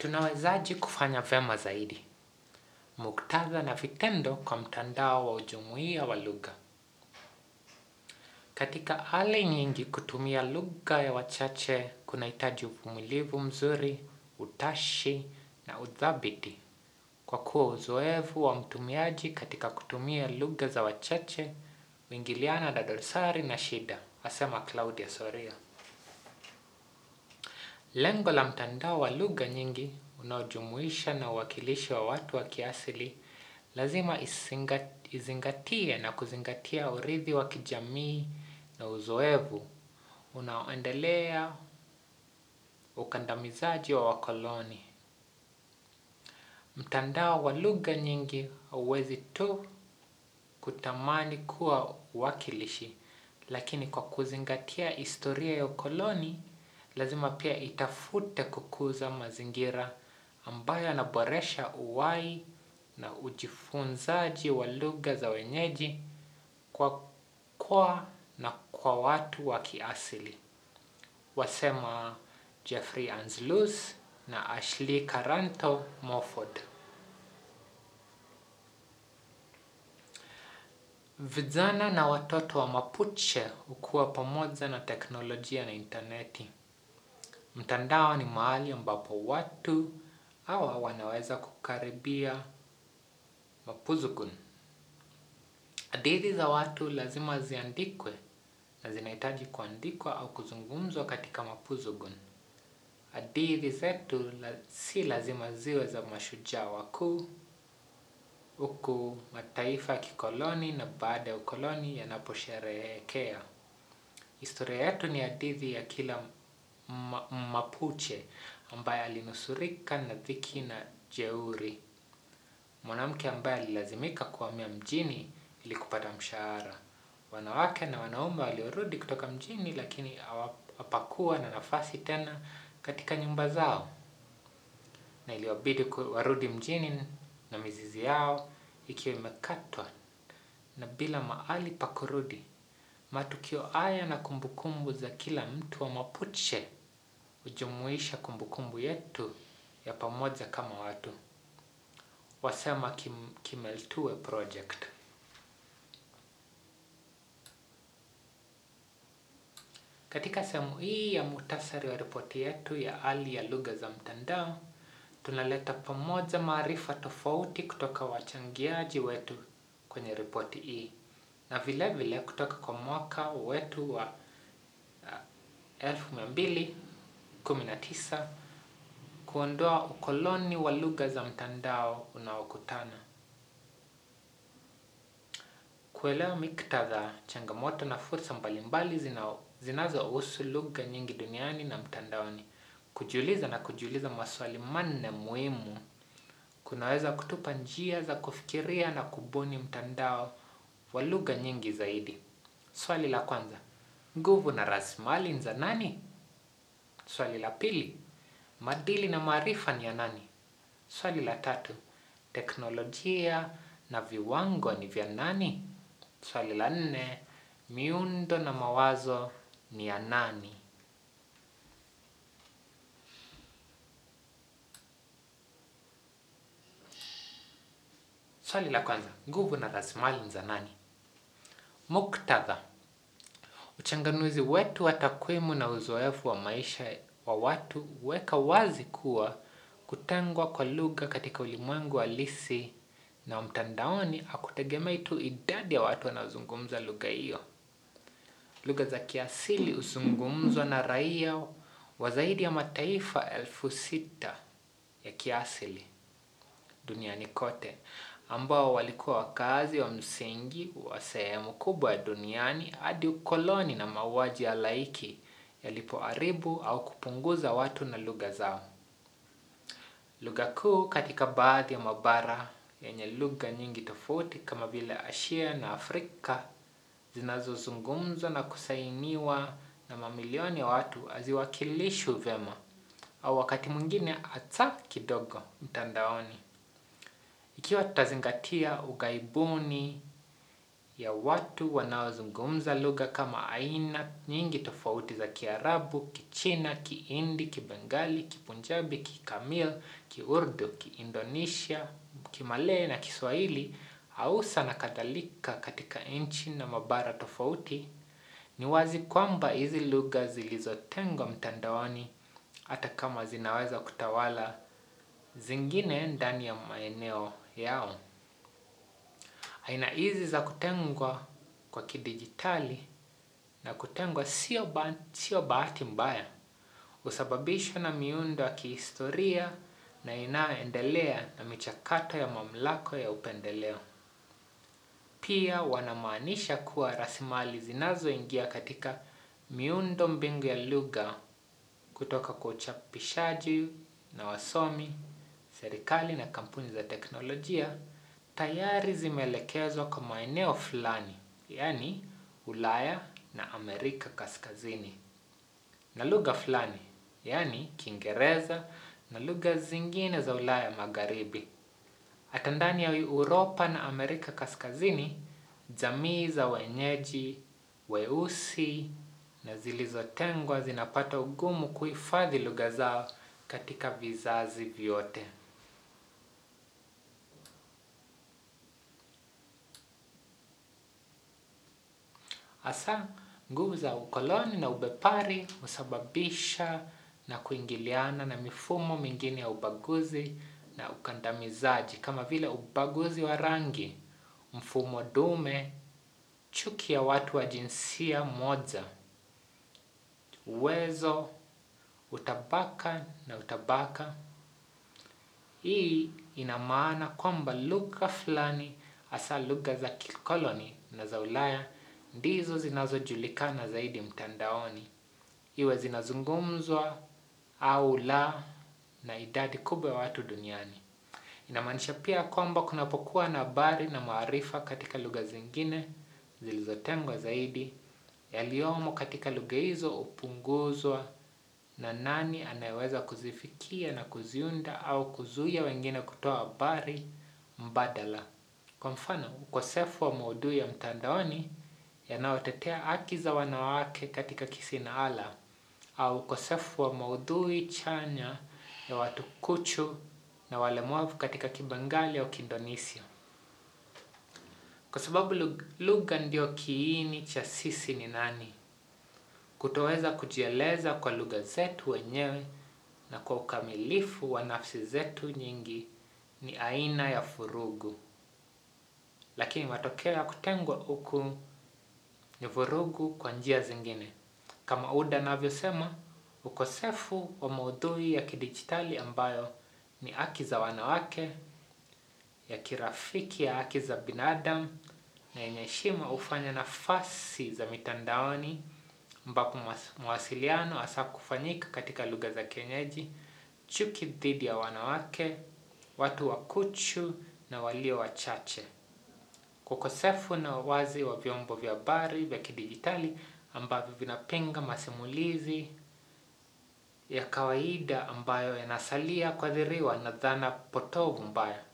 Tunawezaje kufanya vyema zaidi. Muktadha na vitendo kwa mtandao wa ujumuia wa lugha. Katika hali nyingi kutumia lugha ya wachache kunahitaji uvumilivu mzuri, utashi na udhabiti Kwa kuwa uzoevu wa mtumiaji katika kutumia lugha za wachache, uingiliana na dosari na shida, asema Claudia Soria. Lengo la mtandao wa lugha nyingi unaojumuisha na uwakilishi wa watu wa kiasili lazima izingatie na kuzingatia urithi wa kijamii na uzoevu unaoendelea ukandamizaji wa wakoloni. Mtandao wa lugha nyingi hauwezi tu kutamani kuwa uwakilishi lakini kwa kuzingatia historia ya ukoloni lazima pia itafute kukuza mazingira ambayo yanaboresha uwai na ujifunzaji wa lugha za wenyeji kwa kwa na kwa watu wa kiasili. Wasema Jeffrey Anzlus na Ashley Karanto Morford. Vijana na watoto wa mapuche hukua pamoja na teknolojia na interneti. Mtandao ni mahali ambapo watu hawa wanaweza kukaribia mapuzugun. Hadithi za watu lazima ziandikwe na zinahitaji kuandikwa au kuzungumzwa katika mapuzugun. Hadithi zetu si lazima ziwe za mashujaa wakuu huku mataifa ya kikoloni na baada ya ukoloni yanaposherehekea. Historia yetu ni hadithi ya kila mapuche ambaye alinusurika na dhiki na jeuri. Mwanamke ambaye alilazimika kuhamia mjini ili kupata mshahara. Wanawake na wanaume waliorudi kutoka mjini lakini hapakuwa na nafasi tena katika nyumba zao. Na iliwabidi warudi mjini na mizizi yao ikiwa imekatwa na bila mahali pa kurudi. Matukio haya na kumbukumbu za kila mtu wa mapuche hujumuisha kumbukumbu yetu ya pamoja kama watu. Wasema kim, kimeltue project. Katika sehemu hii ya muhtasari wa ripoti yetu ya hali ya lugha za mtandao, tunaleta pamoja maarifa tofauti kutoka wachangiaji wetu kwenye ripoti hii. Na vilevile vile kutoka kwa mwaka wetu wa mbili kumi na tisa kuondoa ukoloni wa lugha za mtandao unaokutana. Kuelewa miktadha changamoto na fursa mbalimbali zinazohusu lugha nyingi duniani na mtandaoni. Kujiuliza na kujiuliza maswali manne muhimu. Kunaweza kutupa njia za kufikiria na kubuni mtandao wa lugha nyingi zaidi. Swali la kwanza. Nguvu na rasilimali za nani? Swali la pili. Maadili na maarifa ni ya nani? Swali la tatu. Teknolojia na viwango ni vya nani? Swali la nne. Miundo na mawazo ni ya nani? Swali la kwanza. Nguvu na rasilimali ni za nani? Muktadha. Uchanganuzi wetu wa takwimu na uzoefu wa maisha wa watu huweka wazi kuwa kutengwa kwa lugha katika ulimwengu halisi na mtandaoni hakutegemei tu idadi ya watu wanaozungumza lugha hiyo. Lugha za kiasili huzungumzwa na raia wa zaidi ya mataifa elfu sita ya kiasili duniani kote ambao walikuwa wakaazi wa msingi wa sehemu kubwa duniani hadi ukoloni na mauaji ya laiki yalipoharibu au kupunguza watu na lugha zao. Lugha kuu katika baadhi ya mabara yenye lugha nyingi tofauti kama vile Asia na Afrika zinazozungumzwa na kusainiwa na mamilioni ya watu haziwakilishwi vyema au wakati mwingine hata kidogo mtandaoni. Ikiwa tutazingatia ughaibuni ya watu wanaozungumza lugha kama aina nyingi tofauti za Kiarabu, Kichina, Kihindi, Kibengali, Kipunjabi, Kikamil, Kiurdu, Kiindonesia, Kimalay na Kiswahili Hausa na kadhalika katika nchi na mabara tofauti, ni wazi kwamba hizi lugha zilizotengwa mtandaoni hata kama zinaweza kutawala zingine ndani ya maeneo yao. Aina hizi za kutengwa kwa kidijitali na kutengwa sio bahati mbaya. Husababishwa na miundo ya kihistoria na inayoendelea na michakato ya mamlaka ya upendeleo. Pia wanamaanisha kuwa rasilimali zinazoingia katika miundo mbingu ya lugha kutoka kwa uchapishaji na wasomi, serikali na kampuni za teknolojia, tayari zimeelekezwa kwa maeneo fulani, yaani ulaya na Amerika kaskazini. Na lugha fulani, yaani Kiingereza na lugha zingine za ulaya magharibi. Hata ndani ya Europa na Amerika kaskazini, jamii za wenyeji, weusi na zilizotengwa zinapata ugumu kuhifadhi lugha zao katika vizazi vyote. Hasa, nguvu za ukoloni na ubepari husababisha na kuingiliana na mifumo mingine ya ubaguzi na ukandamizaji kama vile ubaguzi wa rangi, mfumo dume, chuki ya watu wa jinsia moja, uwezo, utabaka na utabaka. Hii ina maana kwamba lugha fulani hasa lugha za kikoloni na za ulaya ndizo zinazojulikana zaidi mtandaoni. Iwe zinazungumzwa au la na idadi kubwa ya watu duniani. Inamaanisha pia kwamba kunapokuwa na habari na maarifa katika lugha zingine zilizotengwa zaidi yaliyomo katika lugha hizo hupunguzwa na nani anayeweza kuzifikia na kuziunda au kuzuia wengine kutoa habari mbadala. Kwa mfano, ukosefu wa maudhui ya mtandaoni yanayotetea haki za wanawake katika kisinaala au ukosefu wa maudhui chanya ya watu kuchu na walemavu katika kibengali au kiindonesia. Kwa sababu lugha ndio kiini cha sisi ni nani. Kutoweza kujieleza kwa lugha zetu wenyewe na kwa ukamilifu wa nafsi zetu nyingi ni aina ya furugu, Lakini matokeo ya kutengwa huku ni vurugu kwa njia zingine. Kama Uda anavyosema, ukosefu wa maudhui ya kidijitali ambayo ni haki za wanawake, ya kirafiki ya haki za binadamu na yenye heshima hufanya nafasi za mitandaoni ambapo mawasiliano hasa kufanyika katika lugha za kienyeji, chuki dhidi ya wanawake, watu wa kuchu na walio wachache. Ukosefu na wazi wa vyombo vya habari vya kidijitali ambavyo vinapinga masimulizi ya kawaida ambayo yanasalia kuathiriwa na dhana potovu mbaya.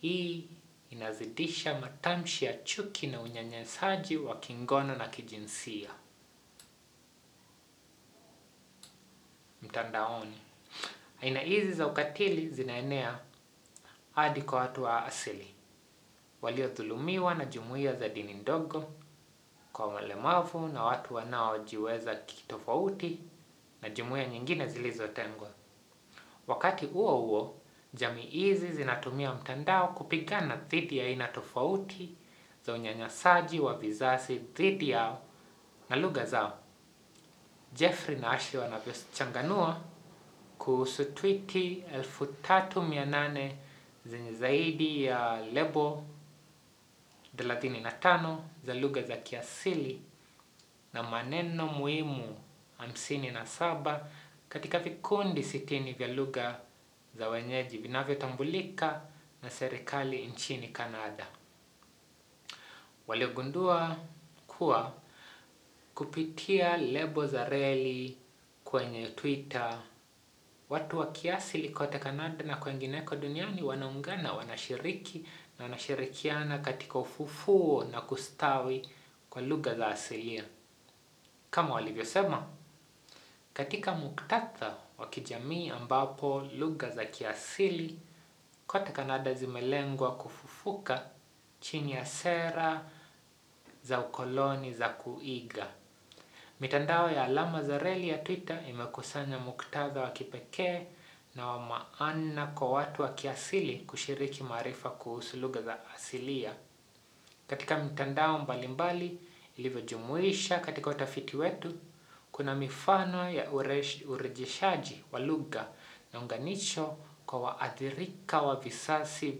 Hii inazidisha matamshi ya chuki na unyanyasaji wa kingono na kijinsia. Mtandaoni. Aina hizi za ukatili zinaenea hadi kwa watu wa asili. Waliodhulumiwa na jumuiya za dini ndogo kwa walemavu na watu wanaojiweza kitofauti na jumuiya nyingine zilizotengwa. Wakati huo huo, jamii hizi zinatumia mtandao kupigana dhidi ya aina tofauti za unyanyasaji wa vizazi dhidi yao na lugha zao. Jeffrey na Ashley wanavyochanganua kuhusu twiti elfu tatu mia nane zenye zaidi ya lebo thelathini na tano za lugha za kiasili na maneno muhimu hamsini na saba katika vikundi sitini vya lugha za wenyeji vinavyotambulika na serikali nchini Kanada. Waliogundua kuwa kupitia lebo za reli kwenye Twitter, watu wa kiasili kote Kanada na kwengineko duniani wanaungana wanashiriki na wanashirikiana katika ufufuo na kustawi kwa lugha za asilia. Kama walivyosema, katika muktadha wa kijamii ambapo lugha za kiasili kote Kanada zimelengwa kufufuka chini ya sera za ukoloni za kuiga. Mitandao ya alama za reli ya Twitter imekusanya muktadha wa kipekee na wa maana kwa watu wa kiasili kushiriki maarifa kuhusu lugha za asilia. Katika mitandao mbalimbali ilivyojumuisha katika utafiti wetu, kuna mifano ya urejeshaji wa lugha na unganisho kwa waathirika wa visasi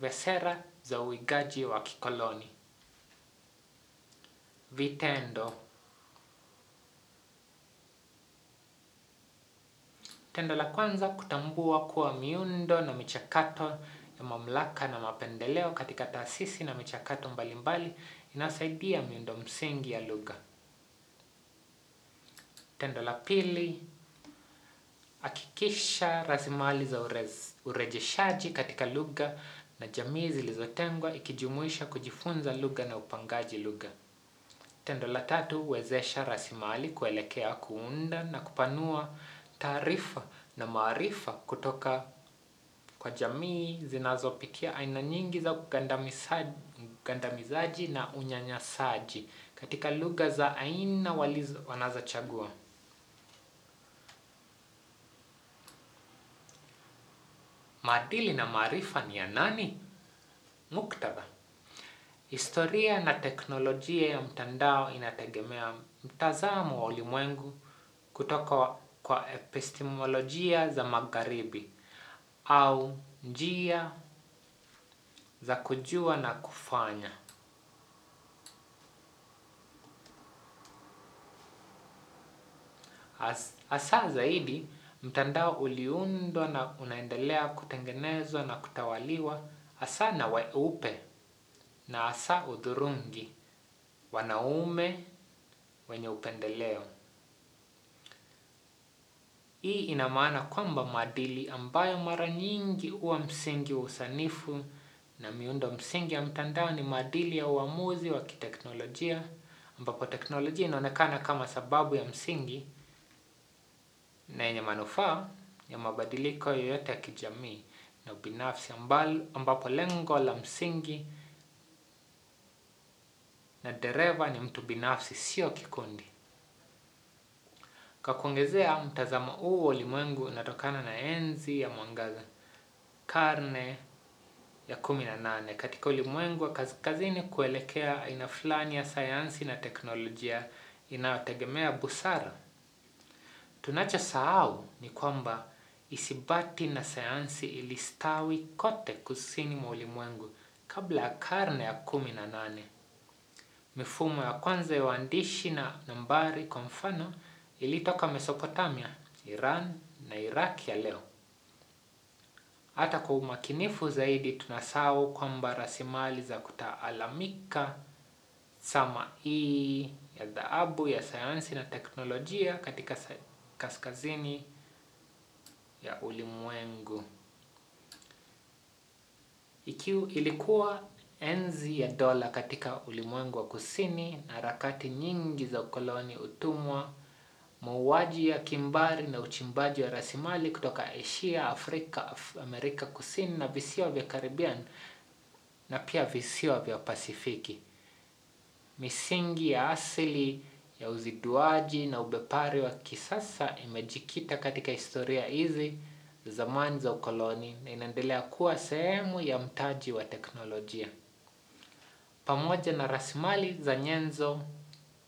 vya sera za uigaji wa kikoloni. Vitendo. Tendo la kwanza kutambua kuwa miundo na michakato ya mamlaka na mapendeleo katika taasisi na michakato mbalimbali inasaidia miundo msingi ya lugha. Tendo la pili, hakikisha rasilimali za urejeshaji katika lugha na jamii zilizotengwa ikijumuisha kujifunza lugha na upangaji lugha. Tendo la tatu, wezesha rasilimali kuelekea kuunda na kupanua taarifa na maarifa kutoka kwa jamii zinazopitia aina nyingi za ugandamizaji na unyanyasaji katika lugha za aina wanazochagua. Maadili na maarifa ni ya nani? Muktadha. Historia na teknolojia ya mtandao inategemea mtazamo wa ulimwengu kutoka kwa epistemolojia za magharibi au njia za kujua na kufanya. Hasa zaidi, mtandao uliundwa na unaendelea kutengenezwa na kutawaliwa hasa na weupe na hasa udhurungi, wanaume wenye upendeleo. Hii ina maana kwamba maadili ambayo mara nyingi huwa msingi wa usanifu na miundo msingi ya mtandao ni maadili ya uamuzi wa kiteknolojia ambapo teknolojia inaonekana kama sababu ya msingi na yenye manufaa ya mabadiliko yoyote ya kijamii na ubinafsi ambapo lengo la msingi na dereva ni mtu binafsi sio kikundi. Kwa kuongezea mtazamo huu wa ulimwengu unatokana na enzi ya mwangaza karne ya kumi na nane katika ulimwengu wa kaskazini kuelekea aina fulani ya sayansi na teknolojia inayotegemea busara. Tunachosahau ni kwamba isibati na sayansi ilistawi kote kusini mwa ulimwengu kabla ya karne ya kumi na nane. Mifumo ya kwanza ya uandishi na nambari kwa mfano ilitoka Mesopotamia, Iran na Iraq ya leo. Hata kwa umakinifu zaidi tunasahau kwamba rasilimali za kutaalamika sama hii ya dhahabu ya sayansi na teknolojia katika kaskazini ya ulimwengu. Ikiwa ilikuwa enzi ya dola katika ulimwengu wa kusini na harakati nyingi za ukoloni utumwa, mauaji ya kimbari na uchimbaji wa rasilimali kutoka Asia, Afrika, Amerika kusini na visiwa vya Caribbean na pia visiwa vya Pasifiki. Misingi ya asili ya uziduaji na ubepari wa kisasa imejikita katika historia hizi zamani za ukoloni na inaendelea kuwa sehemu ya mtaji wa teknolojia. Pamoja na rasilimali za nyenzo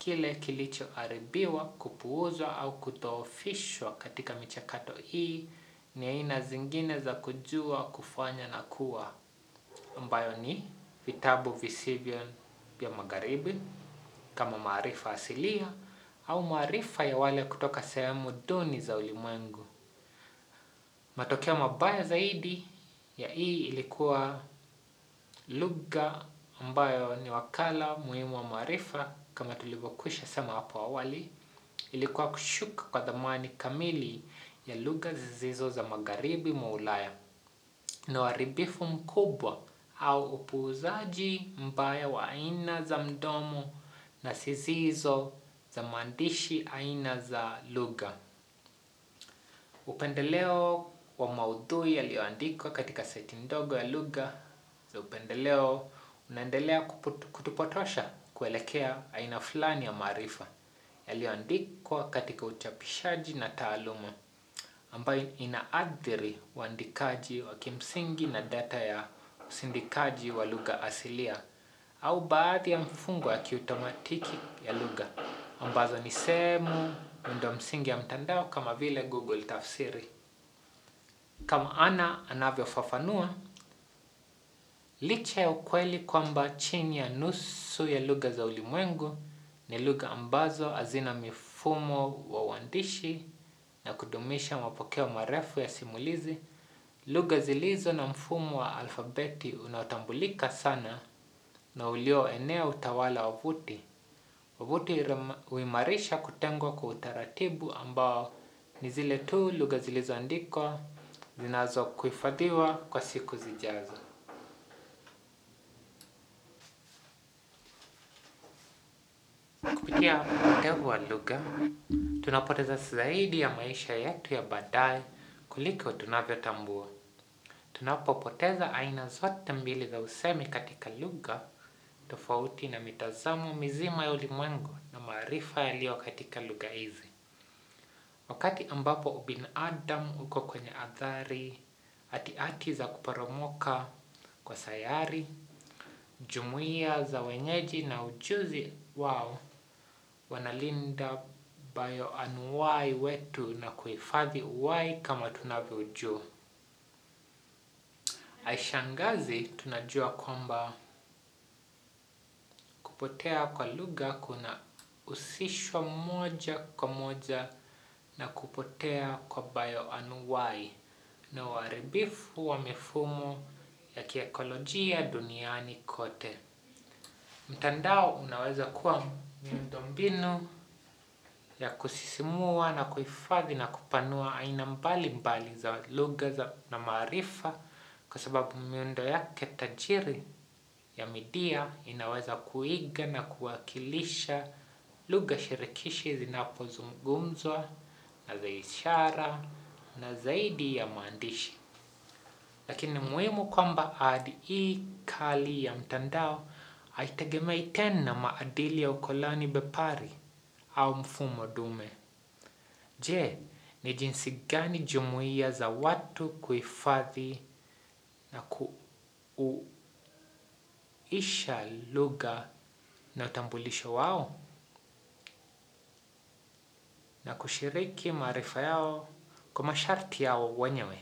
kile kilichoharibiwa kupuuzwa au kudhoofishwa katika michakato hii ni aina zingine za kujua kufanya na kuwa ambayo ni vitabu visivyo vya magharibi kama maarifa asilia au maarifa ya wale kutoka sehemu duni za ulimwengu. Matokeo mabaya zaidi ya hii ilikuwa lugha ambayo ni wakala muhimu wa maarifa kama tulivyokwisha sema hapo awali ilikuwa kushuka kwa dhamani kamili ya lugha zisizo za magharibi mwa ulaya na uharibifu mkubwa au upuuzaji mbaya wa aina za mdomo na zisizo za maandishi aina za lugha. Upendeleo wa maudhui yaliyoandikwa katika seti ndogo ya lugha za upendeleo unaendelea kutupotosha kuelekea aina fulani ya maarifa yaliyoandikwa katika uchapishaji na taaluma ambayo inaathiri uandikaji wa kimsingi na data ya usindikaji wa lugha asilia au baadhi ya mfungo ya kiutomatiki ya lugha ambazo ni sehemu miundo msingi ya mtandao kama vile Google tafsiri. Kama Ana anavyofafanua, licha ya ukweli kwamba chini ya nusu ya lugha za ulimwengu ni lugha ambazo hazina mifumo wa uandishi na kudumisha mapokeo marefu ya simulizi, lugha zilizo na mfumo wa alfabeti unaotambulika sana na ulioenea utawala wavuti. Wavuti huimarisha kutengwa kwa utaratibu ambao ni zile tu lugha zilizoandikwa zinazokuhifadhiwa kwa siku zijazo. Kupitia upotevu wa lugha, tunapoteza zaidi ya maisha yetu ya baadaye kuliko tunavyotambua. Tunapopoteza aina zote mbili za usemi katika lugha tofauti na mitazamo mizima ya ulimwengu na maarifa yaliyo katika lugha hizi. Wakati ambapo ubinadamu uko kwenye athari ati-ati za kuporomoka kwa sayari, jumuiya za wenyeji na ujuzi wao wanalinda bayoanuwai wetu na kuhifadhi uwai kama tunavyojua. aishangazi tunajua kwamba kupotea kwa lugha kuna kunahusishwa moja kwa moja na kupotea kwa bayoanuwai na uharibifu wa mifumo ya kiekolojia duniani kote. Mtandao unaweza kuwa miundombinu ya kusisimua na kuhifadhi na kupanua aina mbalimbali za lugha na maarifa kwa sababu miundo yake tajiri ya midia inaweza kuiga na kuwakilisha lugha shirikishi zinapozungumzwa na za ishara na zaidi ya maandishi. Lakini ni muhimu kwamba ahadi hii kali ya mtandao haitegemei tena maadili ya ukoloni bepari au mfumo dume. Je, ni jinsi gani jumuiya za watu kuhifadhi na kuisha lugha na utambulisho wao na kushiriki maarifa yao kwa masharti yao wenyewe.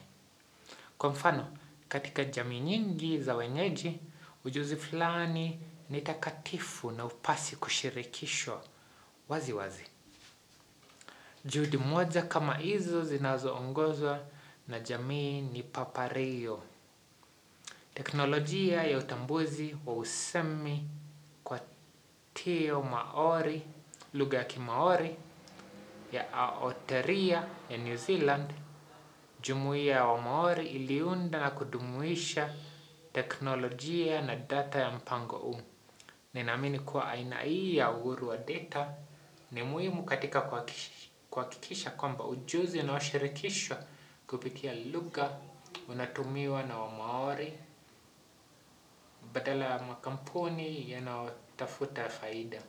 Kwa mfano, katika jamii nyingi za wenyeji, ujuzi fulani ni takatifu na upasi kushirikishwa wazi wazi. Juhudi moja kama hizo zinazoongozwa na jamii ni papario. Teknolojia ya utambuzi wa usemi kwa tio maori, lugha ya kimaori, ya Aotearoa ya New Zealand, jumuiya ya wamaori iliunda na kudumuisha teknolojia na data ya mpango huu. Ninaamini kuwa aina hii ya uhuru wa data ni muhimu katika kuhakikisha kwamba ujuzi unaoshirikishwa kupitia lugha unatumiwa na wamaori badala ya makampuni yanayotafuta faida.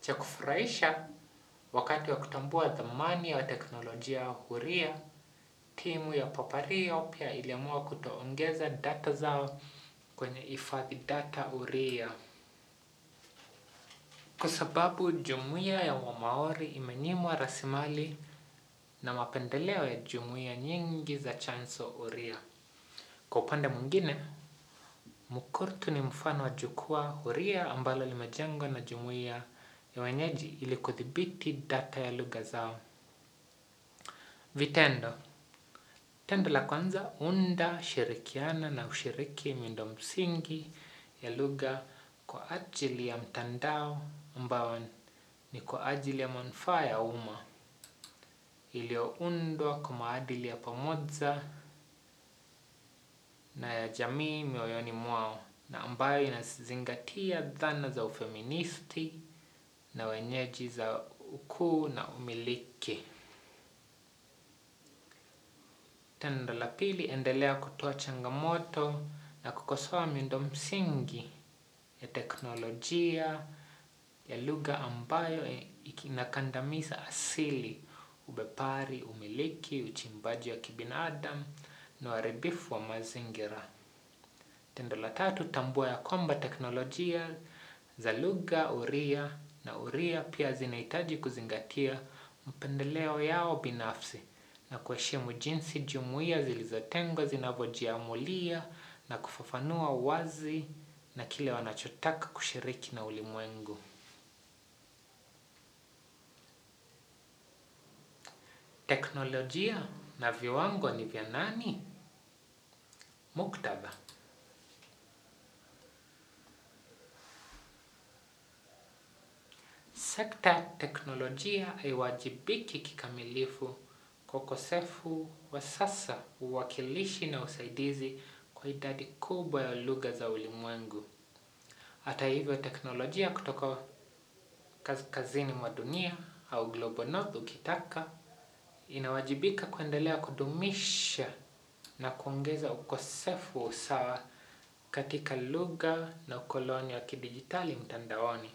Cha kufurahisha wakati wa kutambua thamani ya teknolojia huria, timu ya papario pia iliamua kutoongeza data zao kwenye hifadhi data huria. Kwa sababu jumuiya ya wamaori imenyimwa rasilimali na mapendeleo ya jumuiya nyingi za chanzo huria. Kwa upande mwingine, mukurtu ni mfano wa jukwaa huria ambalo limejengwa na jumuiya ya wenyeji ili kudhibiti data ya lugha zao. Vitendo. Tendo la kwanza unda, shirikiana na ushiriki miundo msingi ya lugha kwa ajili ya mtandao ambao ni kwa ajili ya manufaa ya umma. Iliyoundwa kwa maadili ya pamoja na ya jamii mioyoni mwao. na ambayo inazingatia dhana za ufeministi na wenyeji za ukuu na umiliki. Tendo la pili, endelea kutoa changamoto na kukosoa miundo msingi ya teknolojia ya lugha ambayo inakandamiza asili, ubepari, umiliki, uchimbaji wa kibinadamu na uharibifu wa mazingira. Tendo la tatu, tambua ya kwamba teknolojia za lugha huria na uria pia zinahitaji kuzingatia mpendeleo yao binafsi na kuheshimu jinsi jumuia zilizotengwa zinavyojiamulia na kufafanua wazi na kile wanachotaka kushiriki na ulimwengu. Teknolojia na viwango ni vya nani? Muktadha. Sekta ya teknolojia haiwajibiki kikamilifu kwa ukosefu wa sasa uwakilishi na usaidizi kwa idadi kubwa ya lugha za ulimwengu. Hata hivyo teknolojia kutoka kaskazini mwa dunia au Global North ukitaka inawajibika kuendelea kudumisha na kuongeza ukosefu wa usawa katika lugha na ukoloni wa kidijitali mtandaoni.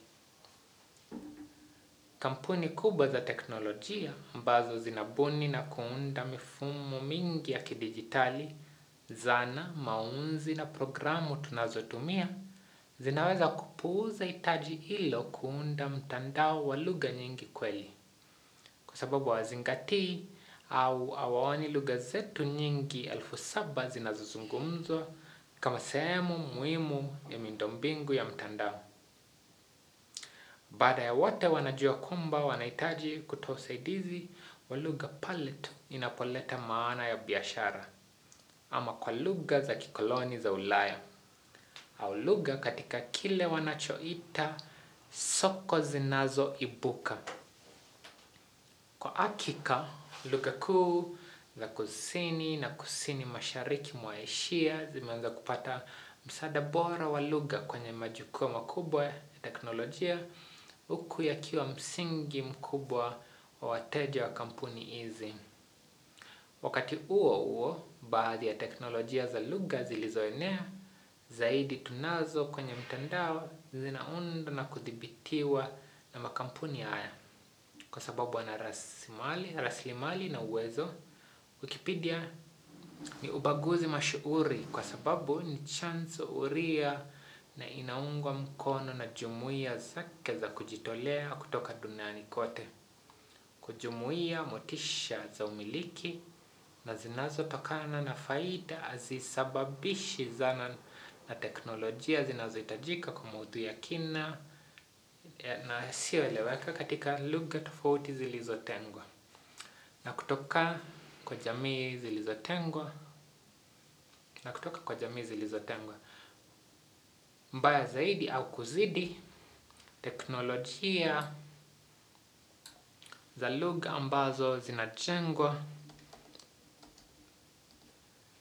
Kampuni kubwa za teknolojia ambazo zinabuni na kuunda mifumo mingi ya kidijitali, zana, maunzi na programu tunazotumia zinaweza kupuuza hitaji hilo kuunda mtandao wa lugha nyingi kweli. Kwa sababu hawazingatii au hawaoni lugha zetu nyingi elfu saba zinazozungumzwa kama sehemu muhimu ya miundo mbingu ya mtandao. Baada ya wote wanajua kwamba wanahitaji kutoa usaidizi wa lugha pale tu inapoleta maana ya biashara ama kwa lugha za kikoloni za ulaya au lugha katika kile wanachoita soko zinazoibuka. Kwa hakika, lugha kuu za kusini na kusini mashariki mwa Asia zimeanza kupata msaada bora wa lugha kwenye majukwaa makubwa ya teknolojia huku yakiwa msingi mkubwa wa wateja wa kampuni hizi. Wakati huo huo, baadhi ya teknolojia za lugha zilizoenea zaidi tunazo kwenye mtandao zinaundwa na kudhibitiwa na makampuni haya. Kwa sababu ana rasilimali rasilimali na uwezo, Wikipedia ni ubaguzi mashuhuri kwa sababu ni chanzo huria na inaungwa mkono na jumuiya zake za kujitolea kutoka duniani kote. kwa jumuiya motisha za umiliki na zinazotokana na faida hazisababishi zana na teknolojia zinazohitajika kwa maudhui ya kina na yasiyoeleweka katika lugha tofauti zilizotengwa. Na kutoka kwa jamii zilizotengwa na kutoka kwa jamii zilizotengwa. Mbaya zaidi au kuzidi teknolojia za lugha ambazo zinajengwa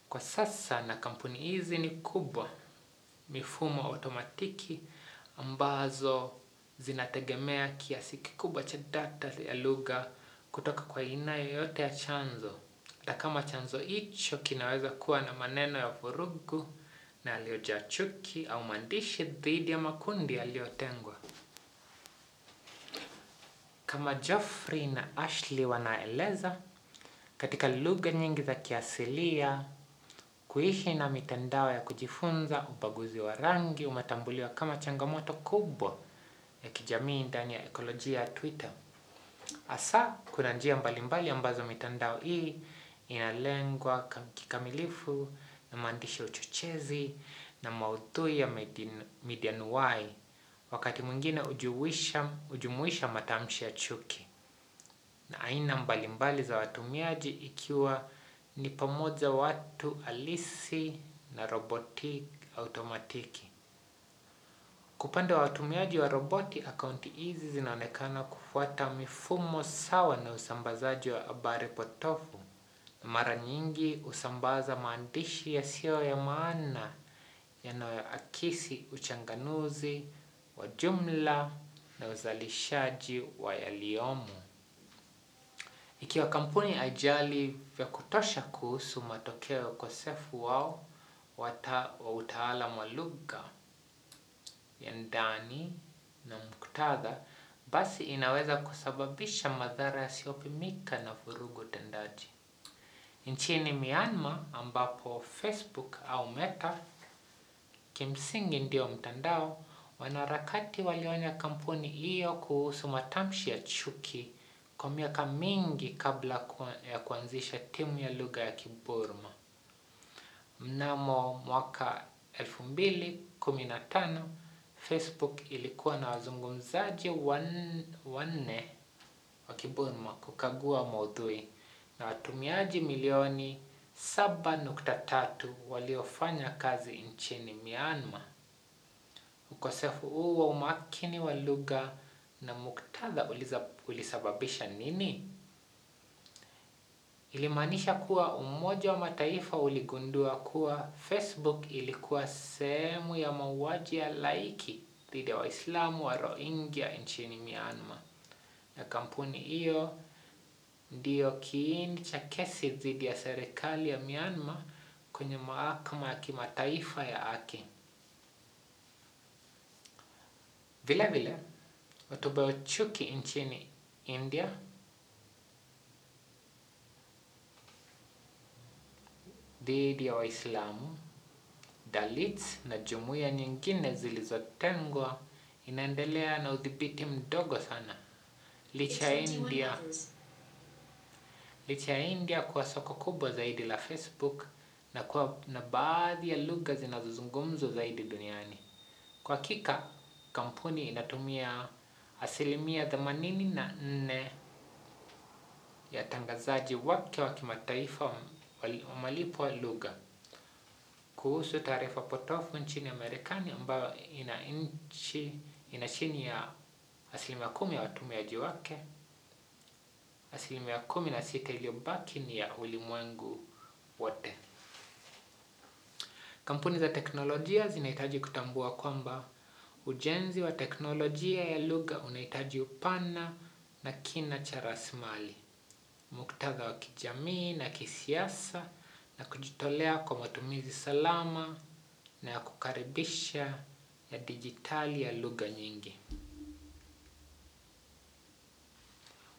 kwa sasa na kampuni hizi ni kubwa mifumo automatiki ambazo zinategemea kiasi kikubwa cha data ya lugha kutoka kwa aina yoyote ya chanzo. Hata kama chanzo hicho kinaweza kuwa na maneno ya vurugu na yaliyojaa chuki au maandishi dhidi ya makundi yaliyotengwa. Kama Geoffrey na Ashley wanaeleza, katika lugha nyingi za kiasilia, kuishi na mitandao ya kujifunza ubaguzi wa rangi umetambuliwa kama changamoto kubwa ya kijamii ndani ya ekolojia ya Twitter. Hasa, kuna njia mbalimbali ambazo mitandao hii inalengwa kikamilifu na maandishi ya uchochezi na maudhui ya medianuai wakati mwingine hujumuisha matamshi ya chuki. Na aina mbalimbali za watumiaji ikiwa ni pamoja watu halisi na roboti automatiki. Kwa upande wa watumiaji wa roboti akaunti hizi zinaonekana kufuata mifumo sawa na usambazaji wa habari potofu. na Mara nyingi husambaza maandishi yasiyo ya maana yanayoakisi uchanganuzi wa jumla na uzalishaji wa yaliyomo. Ikiwa kampuni ajali vya kutosha kuhusu matokeo ya ukosefu wao wa utaalamu wa lugha ya ndani na muktadha, basi inaweza kusababisha madhara yasiyopimika na vurugu tendaji. Nchini Myanmar ambapo Facebook au Meta kimsingi ndio mtandao, wanaharakati walionya kampuni hiyo kuhusu matamshi ya chuki kwa miaka mingi kabla ya kuanzisha timu ya lugha ya Kiburma. Mnamo mwaka 2015 Facebook ilikuwa na wazungumzaji wanne wa Kiburma kukagua maudhui na watumiaji milioni saba nukta tatu waliofanya kazi nchini Myanmar. Ukosefu huu wa umakini wa lugha na muktadha ulisababisha nini? Ilimaanisha kuwa umoja wa mataifa uligundua kuwa Facebook ilikuwa sehemu ya mauaji ya laiki dhidi ya waislamu wa Rohingya nchini Myanmar. Na kampuni hiyo ndiyo kiini cha kesi dhidi ya serikali ya Myanmar kwenye mahakama ya kimataifa ya haki. Vile vile, hotuba ya chuki nchini India, dhidi ya waislamu, Dalits na jumuiya nyingine zilizotengwa inaendelea na udhibiti mdogo sana. Licha ya India, licha ya India kuwa soko kubwa zaidi la Facebook na kuwa na baadhi ya lugha zinazozungumzwa zaidi duniani. Kwa hakika, kampuni inatumia asilimia themanini na nne ya tangazaji wake wa kimataifa wa malipo ya lugha. Kuhusu taarifa potofu nchini Marekani ambayo ina nchi ina chini ya asilimia kumi ya watumiaji wake, asilimia kumi na sita iliyobaki ni ya ulimwengu wote. Kampuni za teknolojia zinahitaji kutambua kwamba ujenzi wa teknolojia ya lugha unahitaji upana na kina cha rasilimali. Muktadha wa kijamii na kisiasa na kujitolea kwa matumizi salama na ya kukaribisha ya dijitali ya lugha nyingi.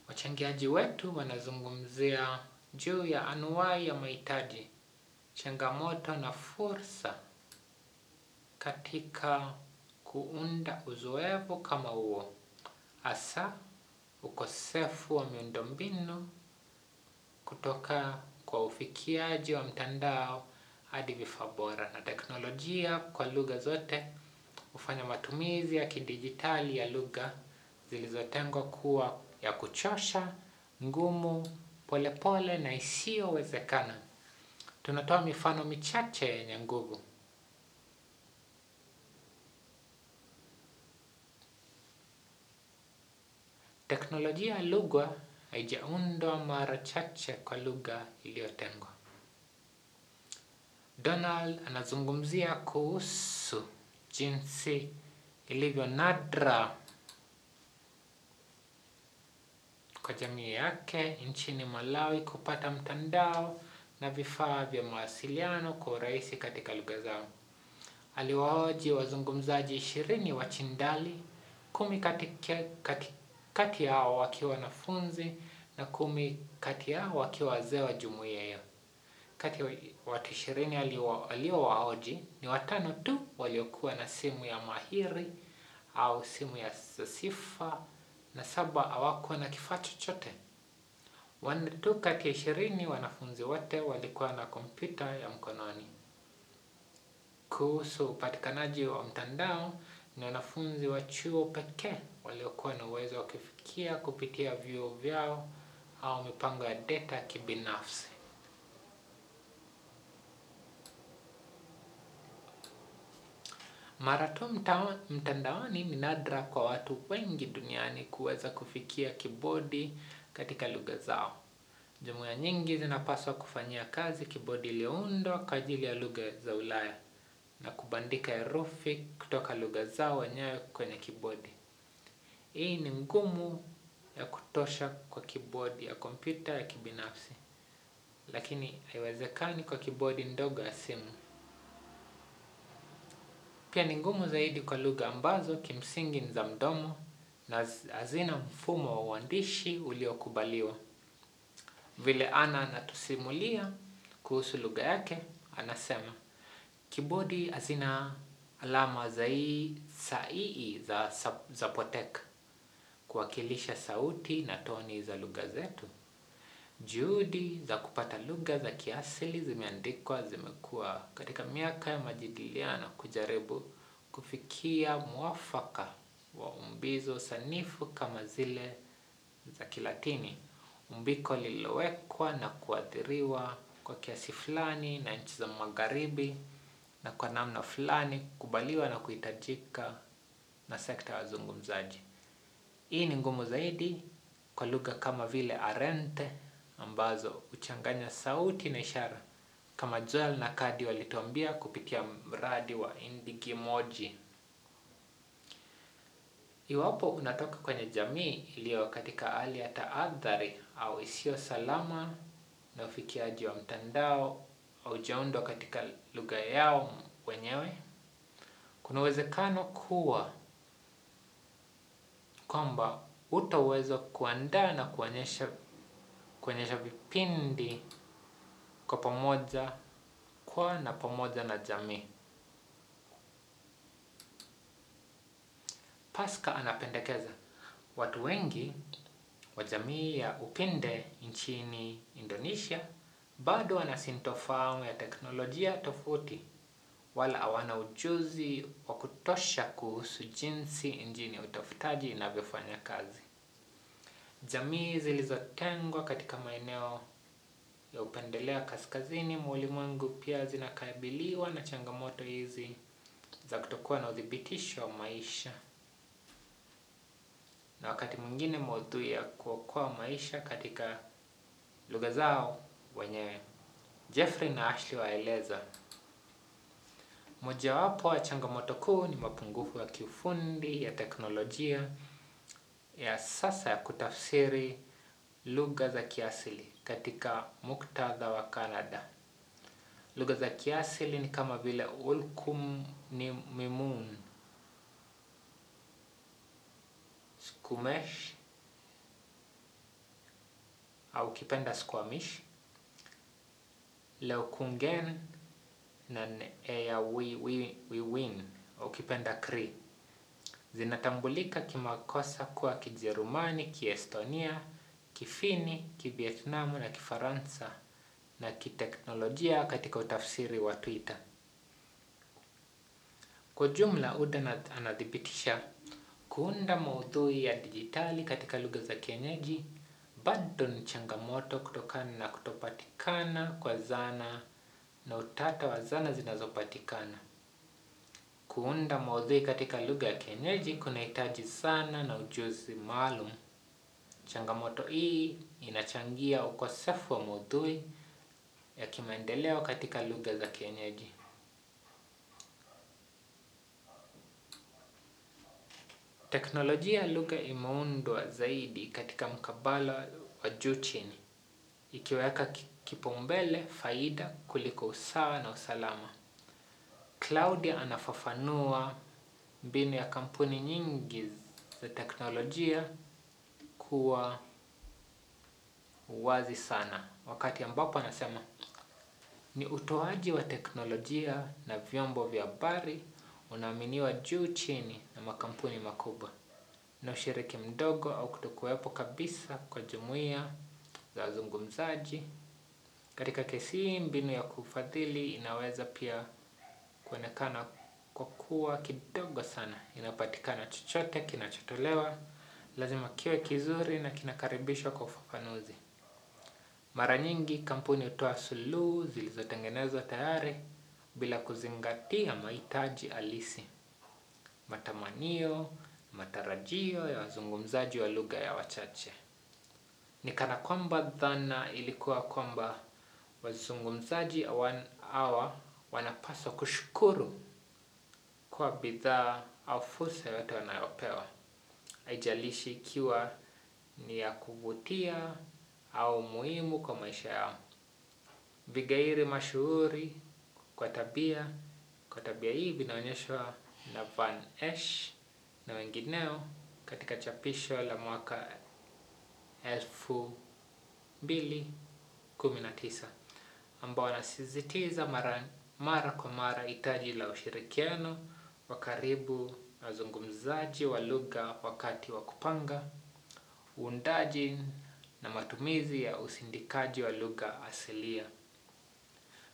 Wachangiaji wetu wanazungumzia juu ya anuwai ya mahitaji, changamoto na fursa katika kuunda uzoefu kama huo. Hasa ukosefu wa miundombinu kutoka kwa ufikiaji wa mtandao hadi vifaa bora na teknolojia kwa lugha zote hufanya matumizi ya kidijitali ya lugha zilizotengwa kuwa ya kuchosha, ngumu, polepole na isiyowezekana. Tunatoa mifano michache yenye nguvu. Teknolojia ya lugha haijaundwa mara chache kwa lugha iliyotengwa. Donald anazungumzia kuhusu jinsi ilivyo nadra kwa jamii yake nchini Malawi kupata mtandao na vifaa vya mawasiliano kwa urahisi katika lugha zao. Aliwahoji wazungumzaji ishirini wa Chindali, kumi kati yao wakiwa wanafunzi na kumi kati yao wakiwa wazee wa jumuiya hiyo. Kati ya watu ishirini aliowahoji ni watano tu waliokuwa na simu ya mahiri au simu ya sifa na saba hawakuwa na kifaa chochote. Wanne tu kati ya ishirini wanafunzi wote walikuwa na kompyuta ya mkononi. Kuhusu upatikanaji wa mtandao ni wanafunzi wa chuo pekee waliokuwa na uwezo wa kufikia kupitia vyuo vyao au mipango ya data kibinafsi. Mara tu mtandaoni ni nadra kwa watu wengi duniani kuweza kufikia kibodi katika lugha zao. Jumuiya nyingi zinapaswa kufanyia kazi kibodi iliyoundwa kwa ajili ya lugha za ulaya. Na kubandika herufi kutoka lugha zao wenyewe kwenye kibodi. Hii ni ngumu ya kutosha kwa kibodi ya kompyuta ya kibinafsi, lakini haiwezekani kwa kibodi ndogo ya simu. Pia ni ngumu zaidi kwa lugha ambazo kimsingi ni za mdomo na hazina mfumo wa uandishi uliokubaliwa. Vile ana anatusimulia kuhusu lugha yake, anasema. Kibodi hazina alama sahihi za zapotek kuwakilisha sauti na toni za lugha zetu. Juhudi za kupata lugha za kiasili zimeandikwa zimekuwa katika miaka ya majadiliano kujaribu kufikia mwafaka wa umbizo sanifu kama zile za kilatini. Umbiko lililowekwa na kuathiriwa kwa kiasi fulani na nchi za magharibi na kwa namna fulani kukubaliwa na kuhitajika na sekta ya wazungumzaji. Hii ni ngumu zaidi kwa lugha kama vile arente ambazo huchanganya sauti na ishara kama Joel na Kadi walituambia kupitia mradi wa Indigimoji. Iwapo unatoka kwenye jamii iliyo katika hali ya taadhari au isiyo salama na ufikiaji wa mtandao haujaundwa katika lugha yao wenyewe. Kuna uwezekano kuwa kwamba utaweza kuandaa na kuonyesha vipindi kwa pamoja kwa na pamoja na jamii. Paska anapendekeza. Watu wengi wa jamii ya upinde nchini Indonesia bado wana sintofahamu ya teknolojia tofauti wala hawana ujuzi wa kutosha kuhusu jinsi injini ya utafutaji inavyofanya kazi. Jamii zilizotengwa katika maeneo ya upendeleo kaskazini mwa ulimwengu pia zinakabiliwa na changamoto hizi za kutokuwa na uthibitisho wa maisha. Na wakati mwingine maudhui ya kuokoa maisha katika lugha zao wenyewe. Jeffrey na Ashley waeleza. Mojawapo wa changamoto kuu ni mapungufu ya kiufundi ya teknolojia ya sasa ya kutafsiri lugha za kiasili katika muktadha wa Canada. Lugha za kiasili ni kama vile ulkum ni mimun, skumesh au kipenda squamish, leukungen na eya wiwin au ukipenda kri. Zinatambulika kimakosa kuwa kijerumani, kiestonia, kifini, kivietnamu na kifaransa na kiteknolojia katika utafsiri wa twitter. Kwa jumla Uda anathibitisha kuunda maudhui ya dijitali katika lugha za kienyeji bado ni changamoto kutokana na kutopatikana kwa zana na utata wa zana zinazopatikana. Kuunda maudhui katika lugha ya kienyeji kunahitaji sana na ujuzi maalum. Changamoto hii inachangia ukosefu wa maudhui ya kimaendeleo katika lugha za kienyeji. Teknolojia ya lugha imeundwa zaidi katika mkabala wa juu chini. Ikiweka kipaumbele faida kuliko usawa na usalama. Claudia anafafanua mbinu ya kampuni nyingi za teknolojia kuwa wazi sana. Wakati ambapo anasema ni utoaji wa teknolojia na vyombo vya habari unaaminiwa juu chini na makampuni makubwa. Na ushiriki mdogo au kutokuwepo kabisa kwa jumuiya za wazungumzaji. Katika kesi hii mbinu ya kufadhili inaweza pia kuonekana kwa kuwa kidogo sana. Inapatikana chochote kinachotolewa. Lazima kiwe kizuri na kinakaribishwa kwa ufafanuzi. Mara nyingi kampuni hutoa suluhu zilizotengenezwa tayari bila kuzingatia mahitaji halisi. Matamanio, matarajio ya wazungumzaji wa lugha ya wachache. Ni kana kwamba dhana ilikuwa kwamba wazungumzaji hawa wanapaswa kushukuru kwa bidhaa au fursa yote wanayopewa. Haijalishi ikiwa ni ya kuvutia au muhimu kwa maisha yao. Vigairi mashuhuri kwa tabia, kwa tabia hii vinaonyeshwa na Van Esch na wengineo katika chapisho la mwaka elfu mbili kumi na tisa ambao wanasisitiza mara mara kwa mara hitaji la ushirikiano wa karibu na wazungumzaji wa lugha wakati wa kupanga, uundaji na matumizi ya usindikaji wa lugha asilia.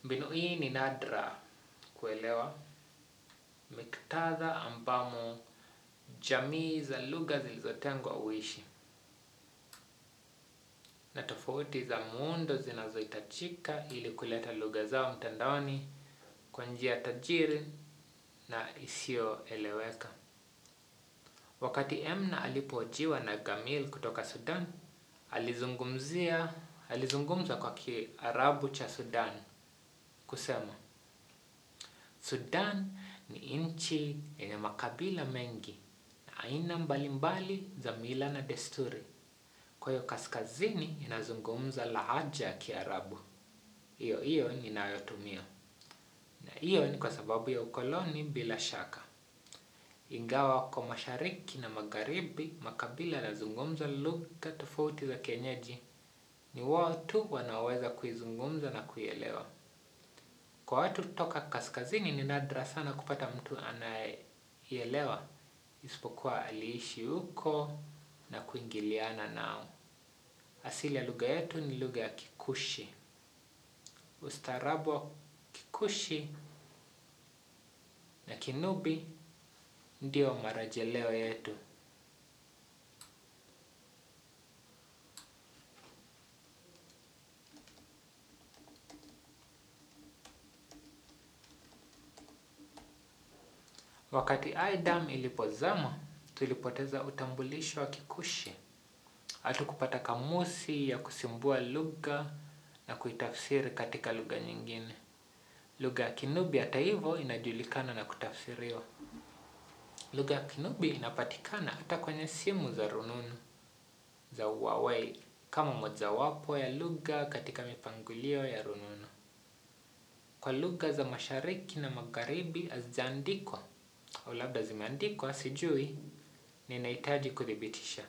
Mbinu hii ni nadra kuelewa miktadha ambamo jamii za lugha zilizotengwa huishi na tofauti za muundo zinazohitajika ili kuleta lugha zao mtandaoni kwa njia tajiri na isiyoeleweka. Wakati Emna alipohojiwa na Gamil kutoka Sudan, alizungumzia alizungumza kwa kiarabu cha Sudan kusema Sudan ni nchi yenye makabila mengi na aina mbalimbali za mila na desturi. Kwa hiyo kaskazini inazungumza lahaja ya kiarabu. Hiyo hiyo ninayotumia. Na hiyo ni kwa sababu ya ukoloni bila shaka. Ingawa kwa mashariki na magharibi makabila yanazungumza lugha tofauti za kienyeji ni wao tu wanaoweza kuizungumza na kuielewa. Kwa watu kutoka kaskazini ni nadra sana kupata mtu anayeelewa isipokuwa aliishi huko na kuingiliana nao. Asili ya lugha yetu ni lugha ya kikushi. Ustaarabu wa kikushi na kinubi ndio marejeleo yetu. Wakati Adam ilipozama, tulipoteza utambulisho wa kikushi. Hatukupata kamusi ya kusimbua lugha na kuitafsiri katika lugha nyingine. Lugha ya kinubi hata hivyo inajulikana na kutafsiriwa. Lugha ya kinubi inapatikana hata kwenye simu za rununu za Huawei kama mojawapo ya lugha katika mipangilio ya rununu. Kwa lugha za mashariki na magharibi hazijaandikwa au labda zimeandikwa sijui ninahitaji kuthibitisha.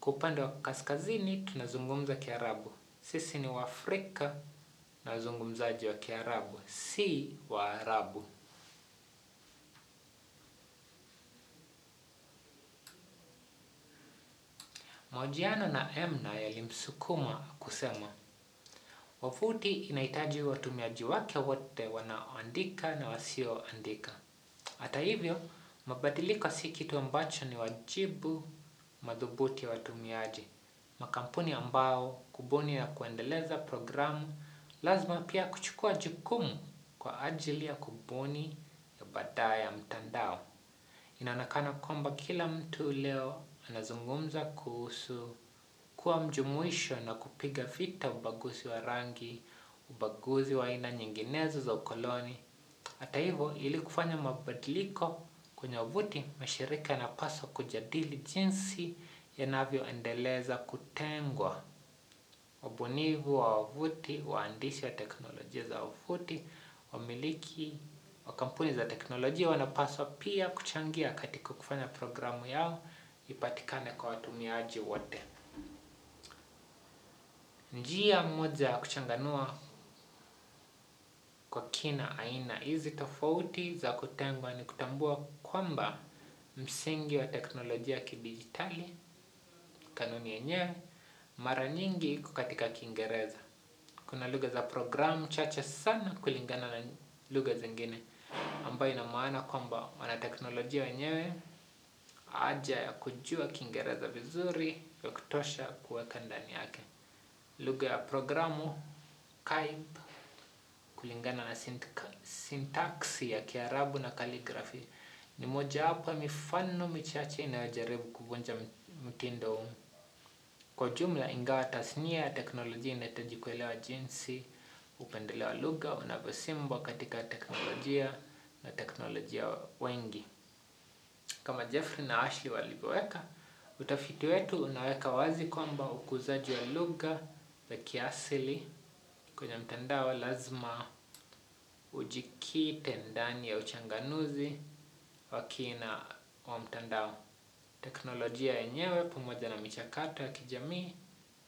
Kwa upande wa kaskazini tunazungumza kiarabu. Sisi ni waafrika na wazungumzaji wa kiarabu. Si waarabu. Mahojiano na Emna yalimsukuma kusema. Wavuti inahitaji watumiaji wake wote wanaoandika na wasioandika. Hata hivyo, mabadiliko si kitu ambacho ni wajibu madhubuti ya watumiaji. Makampuni ambao kubuni na kuendeleza programu lazima pia kuchukua jukumu kwa ajili ya kubuni ya baadaye ya mtandao. Inaonekana kwamba kila mtu leo anazungumza kuhusu kuwa mjumuisho na kupiga vita ubaguzi wa rangi, ubaguzi wa aina nyinginezo za ukoloni. Hata hivyo ili kufanya mabadiliko kwenye wavuti mashirika yanapaswa kujadili jinsi yanavyoendeleza kutengwa. Wabunifu wa wavuti, waandishi wa teknolojia za wavuti, wamiliki, wa kampuni za teknolojia wanapaswa pia kuchangia katika kufanya programu yao ipatikane kwa watumiaji wote. Njia moja ya kuchanganua kwa kina aina hizi tofauti za kutengwa ni kutambua kwamba msingi wa teknolojia ya kidijitali, kanuni yenyewe, mara nyingi iko katika kiingereza. Kuna lugha za programu chache sana kulingana na lugha zingine ambayo ina maana kwamba wanateknolojia wenyewe haja ya kujua kiingereza vizuri ya kutosha kuweka ndani yake. Lugha ya programu, Skype, kulingana na sintaksi ya kiarabu na kaligrafi ni mojawapo ya mifano michache inayojaribu kuvunja mtindo huu. Kwa jumla ingawa tasnia ya teknolojia inahitaji kuelewa jinsi upendeleo wa lugha unavyosimbwa katika teknolojia na teknolojia wengi. Kama Jeffrey na Ashley walivyoweka, utafiti wetu unaweka wazi kwamba ukuzaji wa lugha za kiasili kwenye mtandao lazima ujikite ndani ya uchanganuzi wa kina wa mtandao. Teknolojia yenyewe pamoja na michakato ya kijamii